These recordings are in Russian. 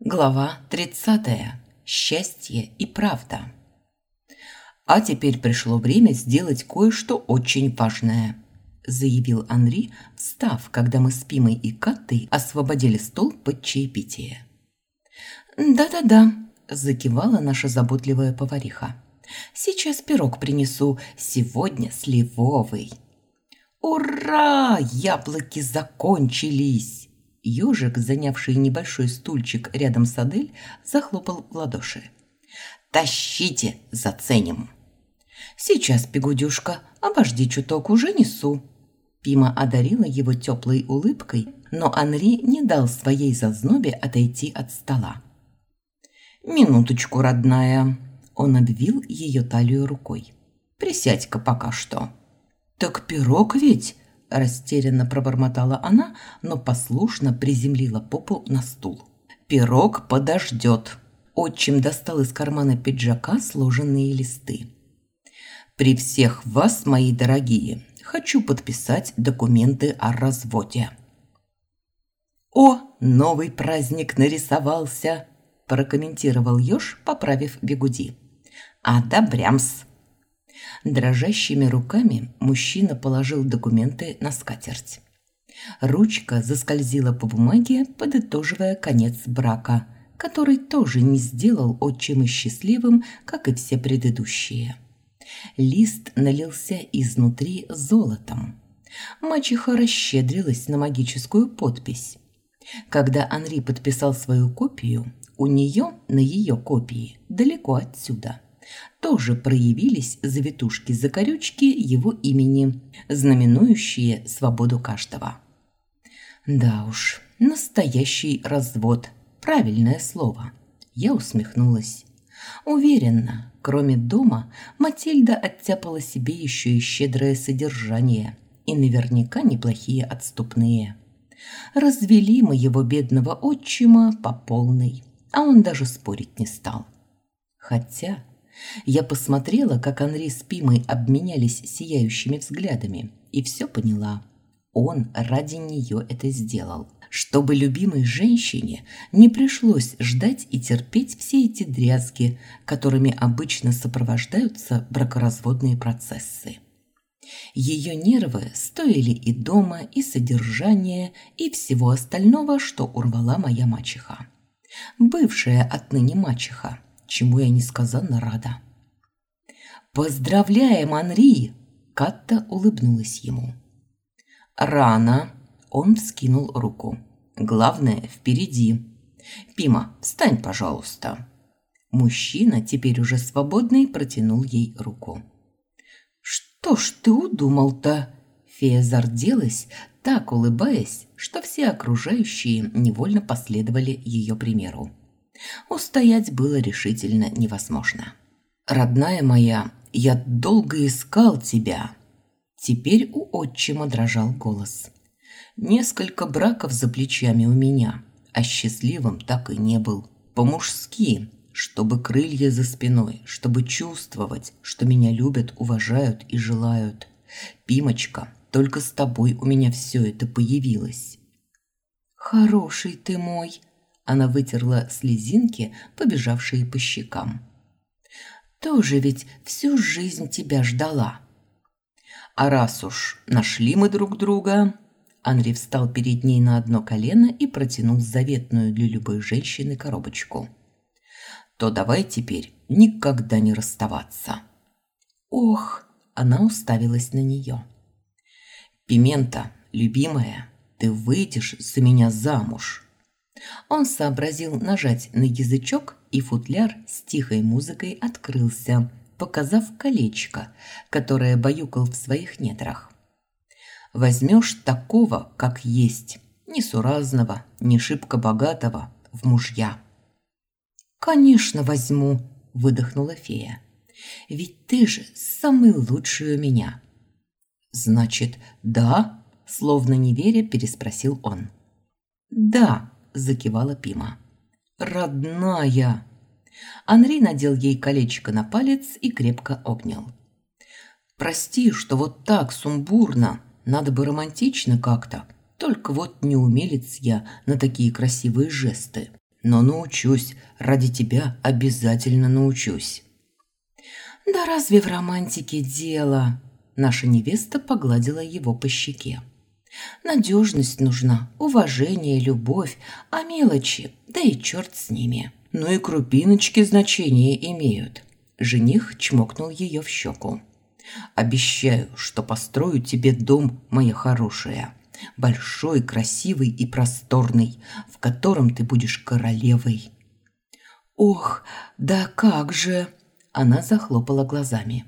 Глава 30. Счастье и правда. А теперь пришло время сделать кое-что очень важное, заявил Анри, встав, когда мы с Пимой и Каттой освободили стол под чаепитие. Да-да-да, закивала наша заботливая повариха. Сейчас пирог принесу, сегодня сливовый. Ура! Яблоки закончились! Ёжик, занявший небольшой стульчик рядом с Адель, захлопал в ладоши. «Тащите, заценим!» «Сейчас, Пегудюшка, обожди чуток, уже несу!» Пима одарила его теплой улыбкой, но Анри не дал своей зазнобе отойти от стола. «Минуточку, родная!» Он обвил ее талию рукой. «Присядь-ка пока что!» «Так пирог ведь!» Растерянно пробормотала она, но послушно приземлила попу на стул. «Пирог подождет!» Отчим достал из кармана пиджака сложенные листы. «При всех вас, мои дорогие, хочу подписать документы о разводе». «О, новый праздник нарисовался!» прокомментировал Ёж, поправив бегуди. «Одобрямс!» Дрожащими руками мужчина положил документы на скатерть. Ручка заскользила по бумаге, подытоживая конец брака, который тоже не сделал отчима счастливым, как и все предыдущие. Лист налился изнутри золотом. Мачеха расщедрилась на магическую подпись. Когда Анри подписал свою копию, у нее на ее копии далеко отсюда – тоже проявились завитушки-закорючки его имени, знаменующие свободу каждого. Да уж, настоящий развод. Правильное слово. Я усмехнулась. Уверена, кроме дома, Матильда оттяпала себе еще и щедрое содержание и наверняка неплохие отступные. Развели моего бедного отчима по полной, а он даже спорить не стал. Хотя я посмотрела, как Анри с Пимой обменялись сияющими взглядами, и все поняла. Он ради нее это сделал. Чтобы любимой женщине не пришлось ждать и терпеть все эти дрязги, которыми обычно сопровождаются бракоразводные процессы. Ее нервы стоили и дома, и содержания, и всего остального, что урвала моя мачеха. Бывшая отныне мачеха – чему я несказанно рада. «Поздравляем, Анри!» Катта улыбнулась ему. «Рано!» Он вскинул руку. «Главное, впереди. Пима, встань, пожалуйста!» Мужчина, теперь уже свободный, протянул ей руку. «Что ж ты удумал-то?» Фея зарделась, так улыбаясь, что все окружающие невольно последовали ее примеру. Устоять было решительно невозможно. «Родная моя, я долго искал тебя!» Теперь у отчима дрожал голос. «Несколько браков за плечами у меня, а счастливым так и не был. По-мужски, чтобы крылья за спиной, чтобы чувствовать, что меня любят, уважают и желают. Пимочка, только с тобой у меня все это появилось». «Хороший ты мой!» Она вытерла слезинки, побежавшие по щекам. «Тоже ведь всю жизнь тебя ждала». «А раз уж нашли мы друг друга...» Анри встал перед ней на одно колено и протянул заветную для любой женщины коробочку. «То давай теперь никогда не расставаться». «Ох!» – она уставилась на нее. «Пимента, любимая, ты выйдешь за меня замуж». Он сообразил нажать на язычок, и футляр с тихой музыкой открылся, показав колечко, которое баюкал в своих недрах. «Возьмешь такого, как есть, несуразного, не шибко богатого, в мужья». «Конечно возьму», – выдохнула фея. «Ведь ты же самый лучший у меня». «Значит, да?» – словно не веря, переспросил он. «Да», закивала Пима. «Родная!» Анри надел ей колечко на палец и крепко обнял. «Прости, что вот так сумбурно, надо бы романтично как-то, только вот не умелец я на такие красивые жесты. Но научусь, ради тебя обязательно научусь. Да разве в романтике дело? Наша невеста погладила его по щеке. Надежность нужна, уважение, любовь, а мелочи, да и черт с ними. Ну и крупиночки значения имеют. Жених чмокнул ее в щеку. Обещаю, что построю тебе дом, моя хорошая. Большой, красивый и просторный, в котором ты будешь королевой. Ох, да как же! Она захлопала глазами.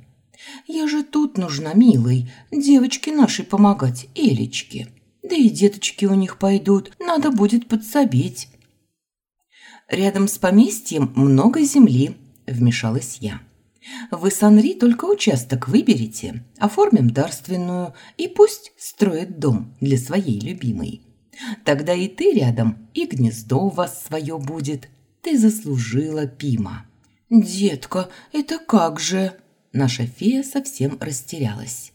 Я же тут нужна, милый, девочке нашей помогать, Элечке. Да и деточки у них пойдут, надо будет подсобить. Рядом с поместьем много земли, вмешалась я. Вы с Анри только участок выберите, оформим дарственную и пусть строит дом для своей любимой. Тогда и ты рядом, и гнездо у вас свое будет. Ты заслужила, Пима. Детка, это как же? Наша фея совсем растерялась.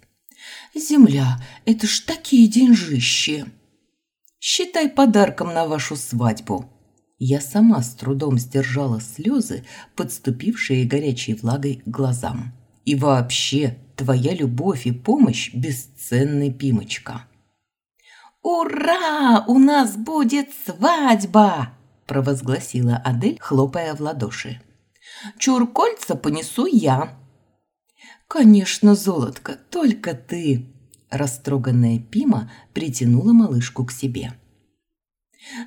Земля, это ж такие деньжищи. Считай подарком на вашу свадьбу, я сама с трудом сдержала слезы, подступившие горячей влагой к глазам. И вообще, твоя любовь и помощь бесценный, Пимочка. «Ура! У нас будет свадьба!» – провозгласила Адель, хлопая в ладоши. «Чур кольца понесу я». «Конечно, золотко, только ты!» Растроганная Пима притянула малышку к себе.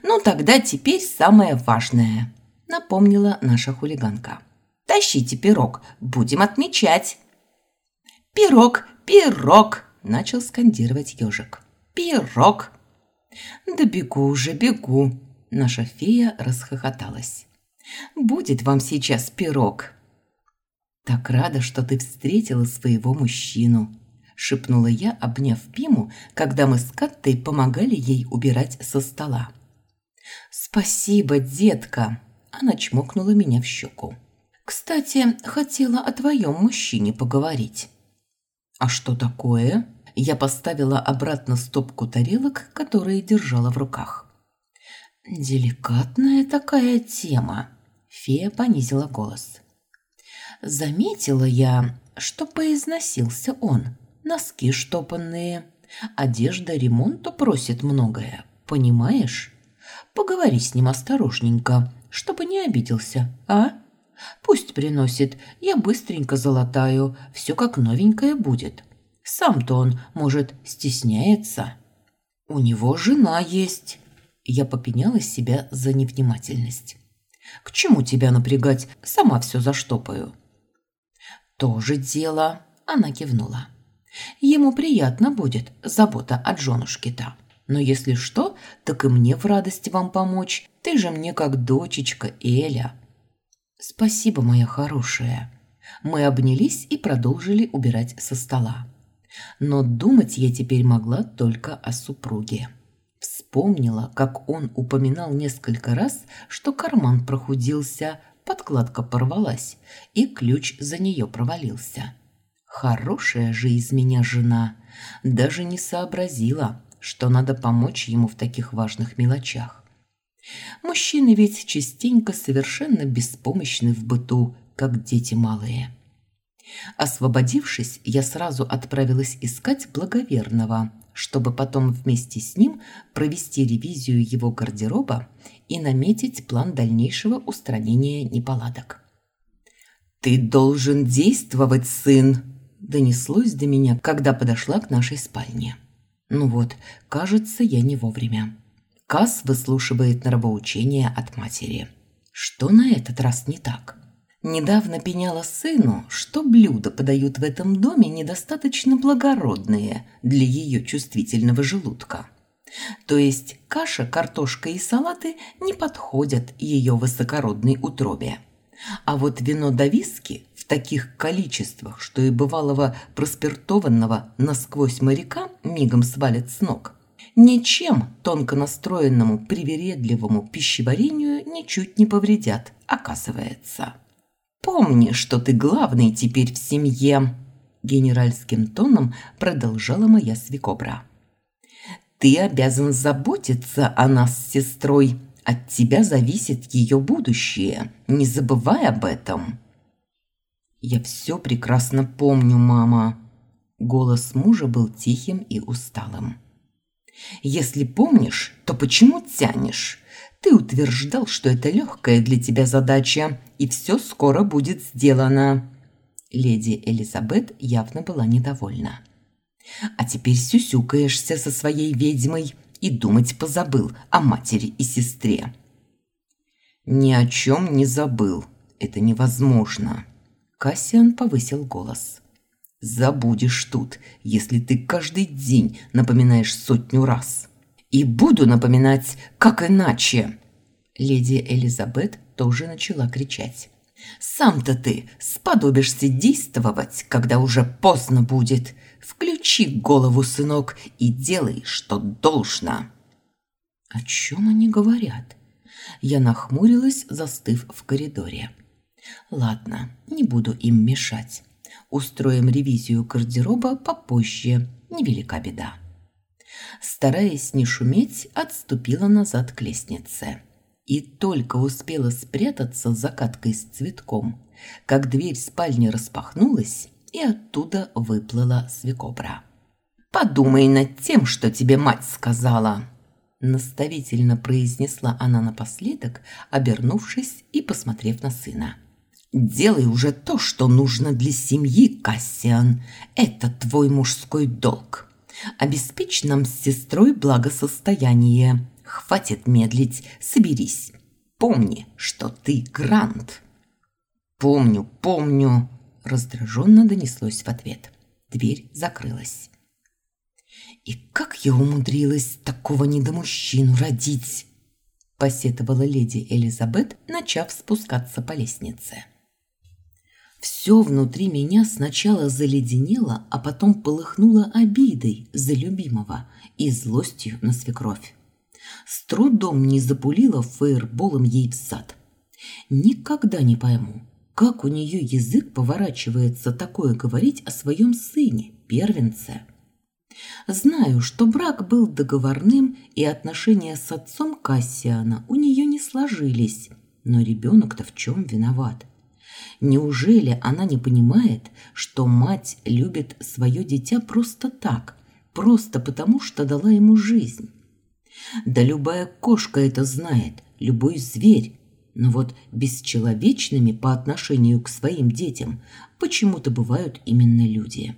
«Ну тогда теперь самое важное», – напомнила наша хулиганка. «Тащите пирог, будем отмечать». «Пирог, пирог!» – начал скандировать ежик. «Пирог!» «Да бегу уже, бегу!» – наша фея расхохоталась. «Будет вам сейчас пирог!» «Так рада, что ты встретила своего мужчину!» – шепнула я, обняв Пиму, когда мы с Каттой помогали ей убирать со стола. «Спасибо, детка!» Она чмокнула меня в щеку. «Кстати, хотела о твоем мужчине поговорить». «А что такое?» Я поставила обратно стопку тарелок, которые держала в руках. «Деликатная такая тема», – фея понизила голос. «Заметила я, что поизносился он. Носки штопанные, одежда ремонту просит многое, понимаешь?» Поговори с ним осторожненько, чтобы не обиделся, а? Пусть приносит, я быстренько золотаю, все как новенькое будет. Сам-то он, может, стесняется. У него жена есть. Я попеняла себя за невнимательность. К чему тебя напрягать? Сама все заштопаю. Тоже дело, она кивнула. Ему приятно будет забота от женушки-то. Но если что, так и мне в радости вам помочь. Ты же мне как дочечка Эля. Спасибо, моя хорошая. Мы обнялись и продолжили убирать со стола. Но думать я теперь могла только о супруге. Вспомнила, как он упоминал несколько раз, что карман прохудился, подкладка порвалась, и ключ за нее провалился. Хорошая же из меня жена, даже не сообразила, что надо помочь ему в таких важных мелочах. Мужчины ведь частенько совершенно беспомощны в быту, как дети малые. Освободившись, я сразу отправилась искать благоверного, чтобы потом вместе с ним провести ревизию его гардероба и наметить план дальнейшего устранения неполадок. «Ты должен действовать, сын!» донеслось до меня, когда подошла к нашей спальне. Ну вот, кажется, я не вовремя. Кас выслушивает нравоучение от матери. Что на этот раз не так? Недавно пеняла сыну, что блюда подают в этом доме недостаточно благородные для ее чувствительного желудка. То есть каша, картошка и салаты не подходят ее высокородной утробе. А вот вино да виски в таких количествах, что и бывалого проспиртованного насквозь моряка мигом свалит с ног, ничем тонко настроенному привередливому пищеварению ничуть не повредят, оказывается. «Помни, что ты главный теперь в семье», – генеральским тоном продолжала моя свекобра. «Ты обязан заботиться о нас с сестрой, От тебя зависит ее будущее. Не забывай об этом. Я все прекрасно помню, мама. Голос мужа был тихим и усталым. Если помнишь, то почему тянешь? Ты утверждал, что это легкая для тебя задача, и все скоро будет сделано. Леди Элизабет явно была недовольна. А теперь сюсюкаешься со своей ведьмой и думать позабыл о матери и сестре. Ни о чем не забыл. Это невозможно. Кассиан повысил голос. Забудешь тут, если ты каждый день напоминаешь сотню раз. И буду напоминать, как иначе. Леди Элизабет тоже начала кричать. Сам-то ты сподобишься действовать, когда уже поздно будет. Включи голову, сынок, и делай, что должно. О чем они говорят? Я нахмурилась, застыв в коридоре. Ладно, не буду им мешать. Устроим ревизию гардероба попозже, невелика беда. Стараясь не шуметь, отступила назад к лестнице. И только успела спрятаться за каткой с цветком, как дверь спальни распахнулась, и оттуда выплыла свекобра. «Подумай над тем, что тебе мать сказала!» Наставительно произнесла она напоследок, обернувшись и посмотрев на сына. «Делай уже то, что нужно для семьи, Кассиан. Это твой мужской долг. Обеспечь нам с сестрой благосостояние. Хватит медлить, соберись. Помни, что ты Грант». «Помню, помню», – раздраженно донеслось в ответ. Дверь закрылась. «И как я умудрилась такого недомужчину родить?» – посетовала леди Элизабет, начав спускаться по лестнице. Все внутри меня сначала заледенело, а потом полыхнуло обидой за любимого и злостью на свекровь. С трудом не запулила фейерболом ей в зад. Никогда не пойму, как у нее язык поворачивается такое говорить о своем сыне, первенце. Знаю, что брак был договорным, и отношения с отцом Кассиана у нее не сложились, но ребенок-то в чем виноват? Неужели она не понимает, что мать любит свое дитя просто так, просто потому, что дала ему жизнь? Да любая кошка это знает, любой зверь. Но вот бесчеловечными по отношению к своим детям почему-то бывают именно люди.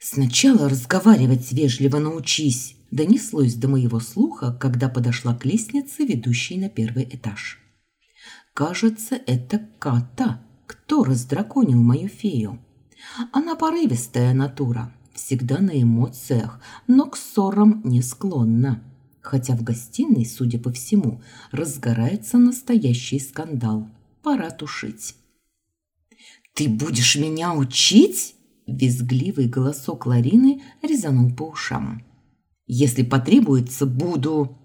«Сначала разговаривать вежливо научись», – донеслось до моего слуха, когда подошла к лестнице, ведущей на первый этаж. «Кажется, это Ката», кто раздраконил мою фею? Она порывистая натура, всегда на эмоциях, но к ссорам не склонна. Хотя в гостиной, судя по всему, разгорается настоящий скандал. Пора тушить. «Ты будешь меня учить?» Визгливый голосок Ларины резанул по ушам. «Если потребуется, буду...»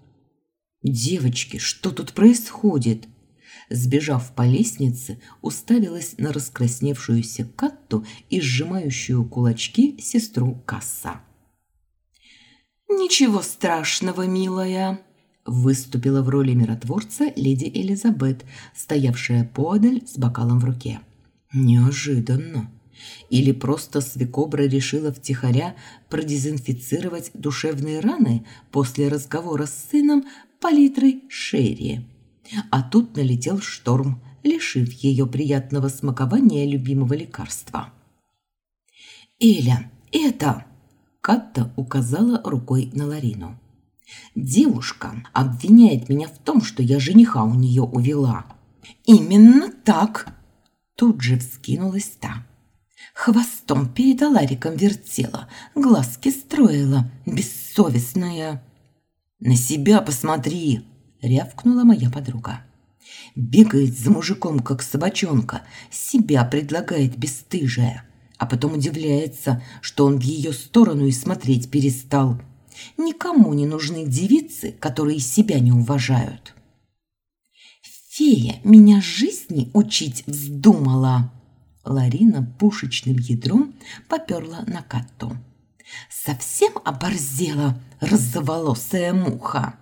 «Девочки, что тут происходит?» сбежав по лестнице, уставилась на раскрасневшуюся Катту и сжимающую кулачки сестру Касса. «Ничего страшного, милая!» выступила в роли миротворца леди Элизабет, стоявшая подаль с бокалом в руке. Неожиданно. Или просто свекобра решила втихаря продезинфицировать душевные раны после разговора с сыном палитрой Шерри. А тут налетел шторм, лишив ее приятного смакования любимого лекарства. «Эля, это...» Катта указала рукой на Ларину. «Девушка обвиняет меня в том, что я жениха у нее увела». «Именно так!» Тут же вскинулась та. Хвостом перед Алариком вертела, глазки строила, бессовестная. «На себя посмотри!» рявкнула моя подруга. Бегает за мужиком, как собачонка, себя предлагает бесстыжая, а потом удивляется, что он в ее сторону и смотреть перестал. Никому не нужны девицы, которые себя не уважают. «Фея меня жизни учить вздумала!» Ларина пушечным ядром поперла на Катту. «Совсем оборзела розоволосая муха!»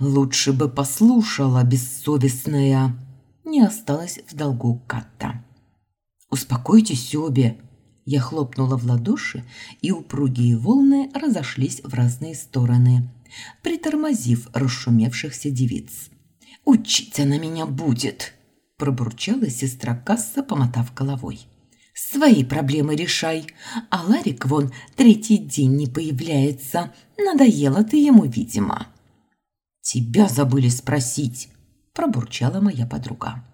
Лучше бы послушала, бессовестная. Не осталось в долгу Катта. Успокойтесь обе. Я хлопнула в ладоши, и упругие волны разошлись в разные стороны, притормозив расшумевшихся девиц. «Учить она меня будет!» – пробурчала сестра Касса, помотав головой. «Свои проблемы решай, а Ларик вон третий день не появляется. Надоело ты ему, видимо». «Тебя забыли спросить», – пробурчала моя подруга.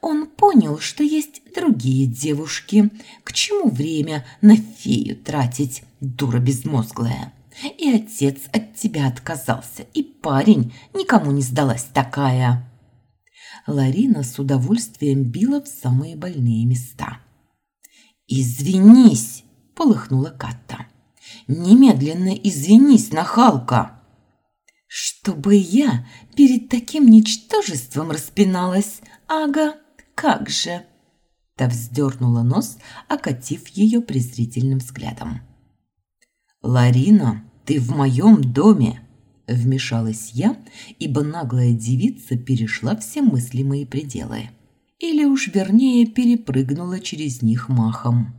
Он понял, что есть другие девушки. К чему время на фею тратить, дура безмозглая? И отец от тебя отказался, и парень никому не сдалась такая. Ларина с удовольствием била в самые больные места. «Извинись!» – полыхнула Катта. «Немедленно извинись, нахалка!» Чтобы я перед таким ничтожеством распиналась, ага, как же!» Та вздернула нос, окатив ее презрительным взглядом. «Ларина, ты в моем доме!» Вмешалась я, ибо наглая девица перешла все мыслимые пределы. Или уж вернее перепрыгнула через них махом.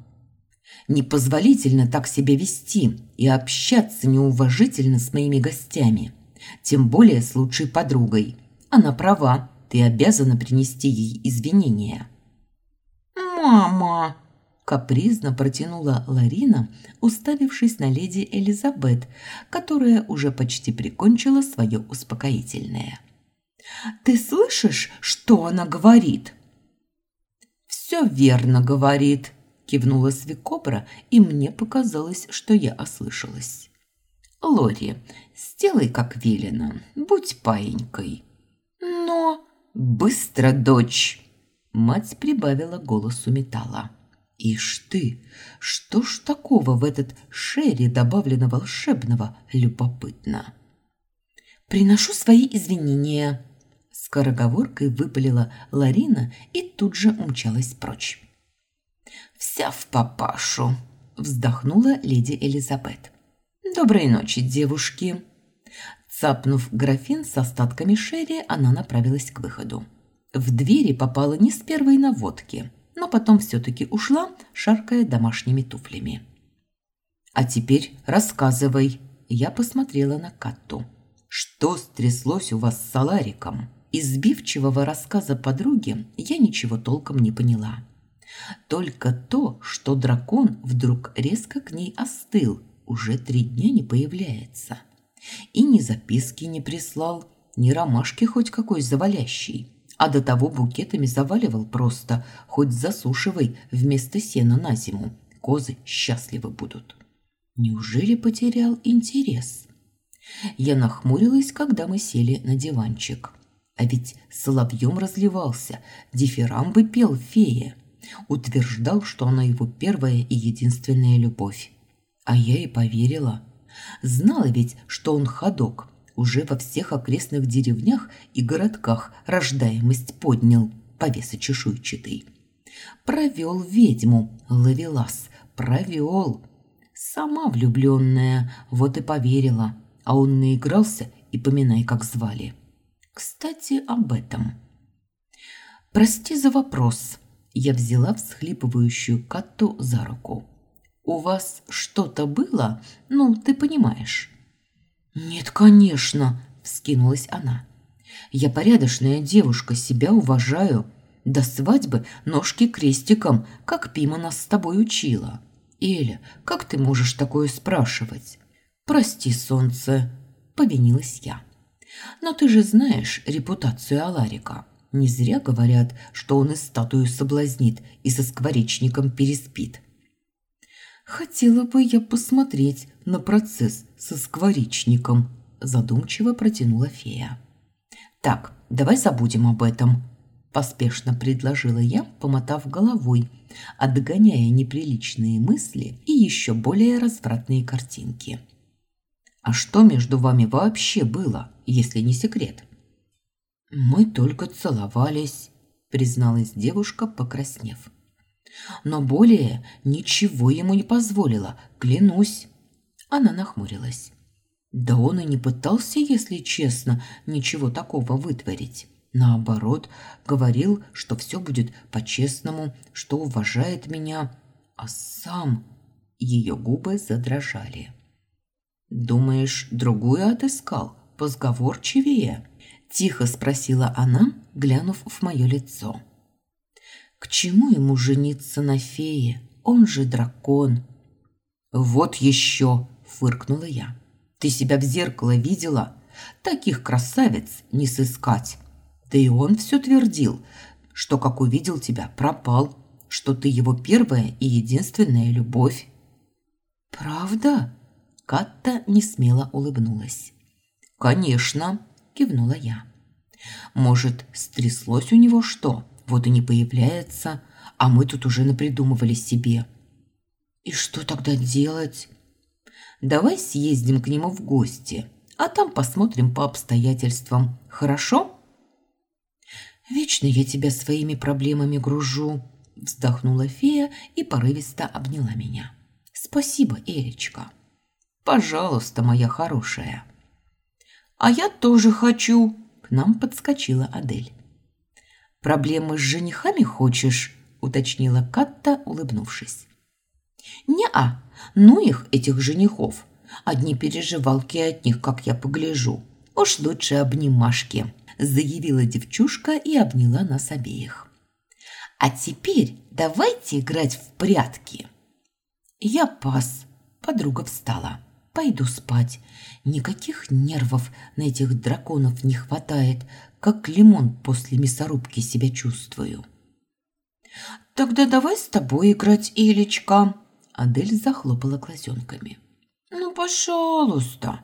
«Непозволительно так себя вести и общаться неуважительно с моими гостями тем более с лучшей подругой. Она права, ты обязана принести ей извинения». «Мама!» – капризно протянула Ларина, уставившись на леди Элизабет, которая уже почти прикончила свое успокоительное. «Ты слышишь, что она говорит?» «Все верно говорит», – кивнула Свекобра, и мне показалось, что я ослышалась. Лори, сделай как велено, будь паинькой. Быстро, дочь! Мать прибавила голосу металла. Ишь ты, что ж такого в этот шерри добавлено волшебного, любопытно. Приношу свои извинения. Скороговоркой выпалила Ларина и тут же умчалась прочь. «Вся в папашу!» – вздохнула леди Элизабет. «Доброй ночи, девушки!» Цапнув графин с остатками шерри, она направилась к выходу. В двери попала не с первой наводки, но потом все-таки ушла, шаркая домашними туфлями. «А теперь рассказывай!» Я посмотрела на Катту. «Что стряслось у вас с Салариком?» Из сбивчивого рассказа подруги я ничего толком не поняла. Только то, что дракон вдруг резко к ней остыл уже три дня не появляется. И ни записки не прислал, ни ромашки хоть какой завалящий. А до того букетами заваливал просто, хоть засушивай вместо сена на зиму. Козы счастливы будут. Неужели потерял интерес? Я нахмурилась, когда мы сели на диванчик. А ведь соловьем разливался, дифирамбы пел фея. Утверждал, что она его первая и единственная любовь. А я и поверила. Знала ведь, что он ходок. Уже во всех окрестных деревнях и городках рождаемость поднял, повеса чешуйчатый. Провел ведьму, ловелас, провел. Сама влюбленная, вот и поверила. А он наигрался, и поминай, как звали. Кстати, об этом. «Прости за вопрос». Я взяла всхлипывающую Катту за руку у вас что-то было? Ну, ты понимаешь». «Нет, конечно», – вскинулась она. «Я порядочная девушка, себя уважаю. До свадьбы ножки крестиком, как Пима нас с тобой учила. Эля, как ты можешь такое спрашивать?» «Прости, солнце», – повинилась я. «Но ты же знаешь репутацию Аларика. Не зря говорят, что он и статую соблазнит, и со скворечником переспит. «Хотела бы я посмотреть на процесс со скворечником», задумчиво протянула фея. «Так, давай забудем об этом», поспешно предложила я, помотав головой, отгоняя неприличные мысли и еще более развратные картинки. «А что между вами вообще было, если не секрет?» «Мы только целовались», призналась девушка, покраснев но более ничего ему не позволила, клянусь. Она нахмурилась. Да он и не пытался, если честно, ничего такого вытворить. Наоборот, говорил, что все будет по-честному, что уважает меня, а сам ее губы задрожали. «Думаешь, другую отыскал? Позговорчивее?» – тихо спросила она, глянув в мое лицо. «К чему ему жениться на фее? Он же дракон!» «Вот еще!» – фыркнула я. «Ты себя в зеркало видела? Таких красавиц не сыскать!» Да и он все твердил, что, как увидел тебя, пропал, что ты его первая и единственная любовь. «Правда?» Катта несмело улыбнулась. «Конечно», – кивнула я. «Может, стряслось у него что? Вот и не появляется, а мы тут уже напридумывали себе». «И что тогда делать?» «Давай съездим к нему в гости, а там посмотрим по обстоятельствам. Хорошо?» «Вечно я тебя своими проблемами гружу», – вздохнула фея и порывисто обняла меня. «Спасибо, Эричка». «Пожалуйста, моя хорошая». «А я тоже хочу», – к нам подскочила Адель. «Проблемы с женихами хочешь?» – уточнила Катта, улыбнувшись. «Не-а, ну их, этих женихов. Одни переживалки от них, как я погляжу. Уж лучше обнимашки» заявила девчушка и обняла нас обеих. А теперь давайте играть в прятки. Я пас. Подруга встала. Пойду спать. Никаких нервов на этих драконов не хватает, как лимон после мясорубки себя чувствую. Тогда давай с тобой играть, Илечка. Адель захлопала глазенками. Ну, пожалуйста.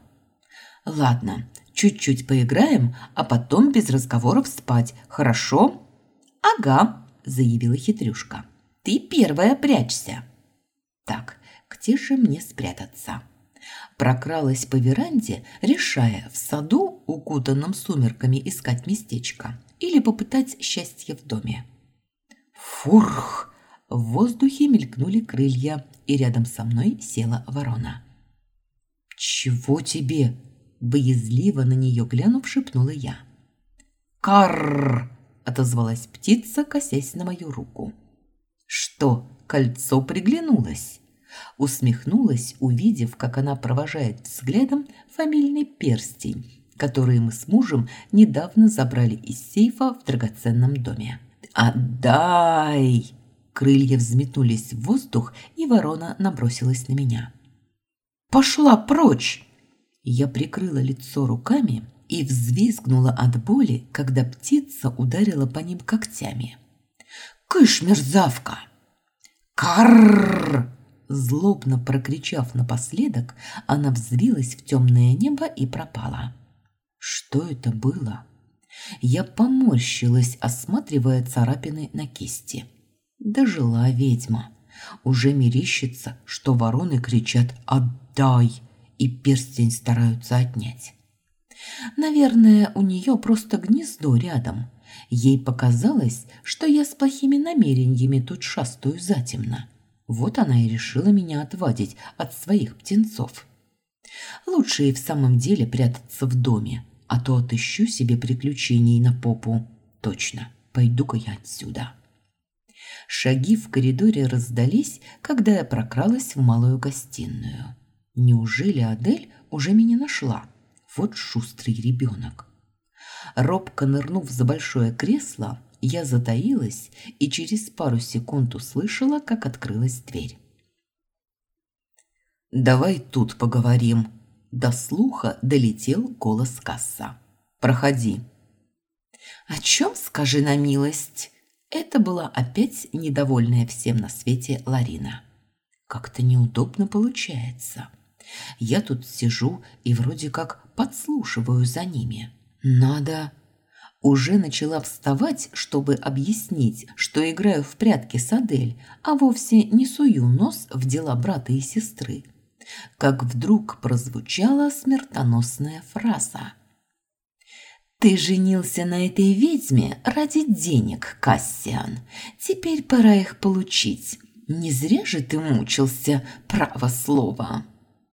Ладно, Чуть-чуть поиграем, а потом без разговоров спать, хорошо?» «Ага», – заявила хитрюшка. «Ты первая прячься». «Так, где же мне спрятаться?» Прокралась по веранде, решая в саду, укутанном сумерками, искать местечко или попытать счастье в доме. Фурх! В воздухе мелькнули крылья, и рядом со мной села ворона. «Чего тебе?» Боязливо на нее глянув, шепнула я. «Карр!» – отозвалась птица, косясь на мою руку. «Что, кольцо приглянулось?» Усмехнулась, увидев, как она провожает взглядом фамильный перстень, который мы с мужем недавно забрали из сейфа в драгоценном доме. «Отдай!» Крылья взметнулись в воздух, и ворона набросилась на меня. «Пошла прочь!» Я прикрыла лицо руками и взвизгнула от боли, когда птица ударила по ним когтями. «Кыш, мерзавка!» «Карррр!» Злобно прокричав напоследок, она взвилась в темное небо и пропала. Что это было? Я поморщилась, осматривая царапины на кисти. Дожила ведьма. Уже мерещится, что вороны кричат «Отдай!» и перстень стараются отнять. Наверное, у нее просто гнездо рядом. Ей показалось, что я с плохими намерениями тут шастаю затемно. Вот она и решила меня отвадить от своих птенцов. Лучше и в самом деле прятаться в доме, а то отыщу себе приключений на попу. Точно, пойду-ка я отсюда. Шаги в коридоре раздались, когда я прокралась в малую гостиную. Неужели Адель уже меня нашла? Вот шустрый ребенок. Робко нырнув за большое кресло, я затаилась и через пару секунд услышала, как открылась дверь. «Давай тут поговорим». До слуха долетел голос касса. «Проходи». «О чем, скажи на милость?» Это была опять недовольная всем на свете Ларина. «Как-то неудобно получается». Я тут сижу и вроде как подслушиваю за ними. Надо... Уже начала вставать, чтобы объяснить, что играю в прятки с Адель, а вовсе не сую нос в дела брата и сестры. Как вдруг прозвучала смертоносная фраза. «Ты женился на этой ведьме ради денег, Кассиан. Теперь пора их получить. Не зря же ты мучился, право слово».